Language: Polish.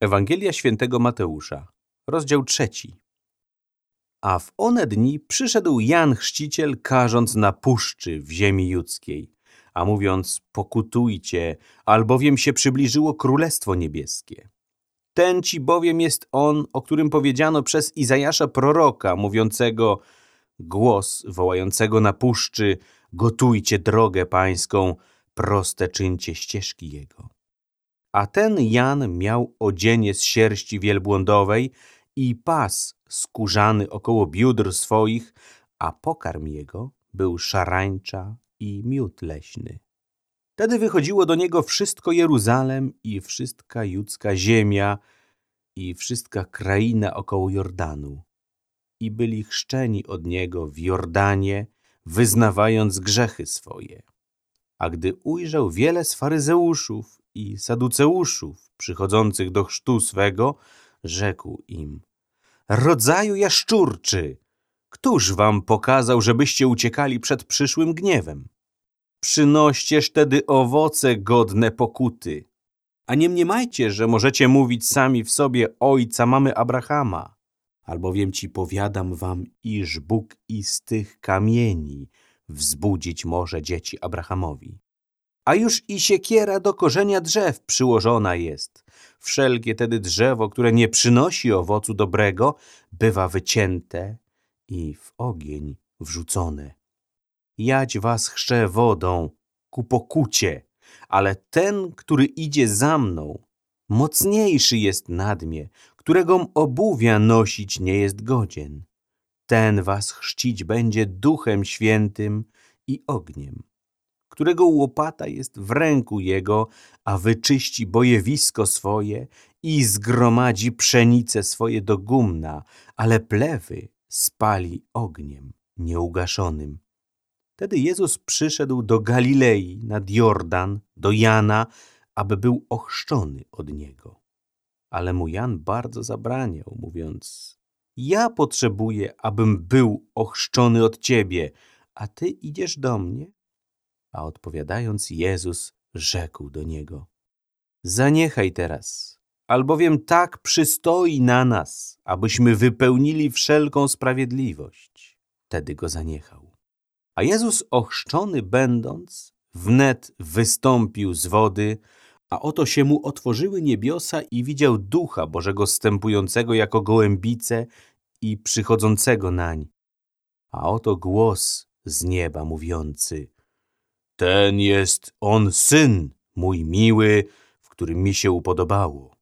Ewangelia świętego Mateusza, rozdział trzeci. A w one dni przyszedł Jan Chrzciciel, karząc na puszczy w ziemi judzkiej, a mówiąc, pokutujcie, albowiem się przybliżyło Królestwo Niebieskie. Ten ci bowiem jest on, o którym powiedziano przez Izajasza proroka, mówiącego, głos wołającego na puszczy, gotujcie drogę pańską, proste czyńcie ścieżki jego. A ten Jan miał odzienie z sierści wielbłądowej i pas skórzany około biódr swoich, a pokarm jego był szarańcza i miód leśny. Wtedy wychodziło do niego wszystko Jeruzalem i wszystka judzka ziemia i wszystka kraina około Jordanu. I byli chrzczeni od niego w Jordanie, wyznawając grzechy swoje. A gdy ujrzał wiele z faryzeuszów i saduceuszów przychodzących do chrztu swego, rzekł im, rodzaju jaszczurczy, któż wam pokazał, żebyście uciekali przed przyszłym gniewem? Przynoścież tedy owoce godne pokuty. A nie mniemajcie, że możecie mówić sami w sobie ojca mamy Abrahama, albowiem ci powiadam wam, iż Bóg i z tych kamieni wzbudzić może dzieci Abrahamowi. A już i siekiera do korzenia drzew przyłożona jest. Wszelkie tedy drzewo, które nie przynosi owocu dobrego, bywa wycięte i w ogień wrzucone. Jać was chrzczę wodą ku pokucie, ale ten, który idzie za mną, mocniejszy jest nad mnie, którego obuwia nosić nie jest godzien. Ten was chrzcić będzie duchem świętym i ogniem którego łopata jest w ręku jego, a wyczyści bojewisko swoje i zgromadzi pszenice swoje do gumna, ale plewy spali ogniem nieugaszonym. Wtedy Jezus przyszedł do Galilei nad Jordan, do Jana, aby był ochrzczony od niego. Ale mu Jan bardzo zabraniał, mówiąc, ja potrzebuję, abym był ochrzczony od ciebie, a ty idziesz do mnie? A odpowiadając, Jezus rzekł do niego, zaniechaj teraz, albowiem tak przystoi na nas, abyśmy wypełnili wszelką sprawiedliwość. Wtedy go zaniechał. A Jezus ochrzczony będąc, wnet wystąpił z wody, a oto się mu otworzyły niebiosa i widział Ducha Bożego stępującego jako gołębice i przychodzącego nań. A oto głos z nieba mówiący, ten jest on syn mój miły, w którym mi się upodobało.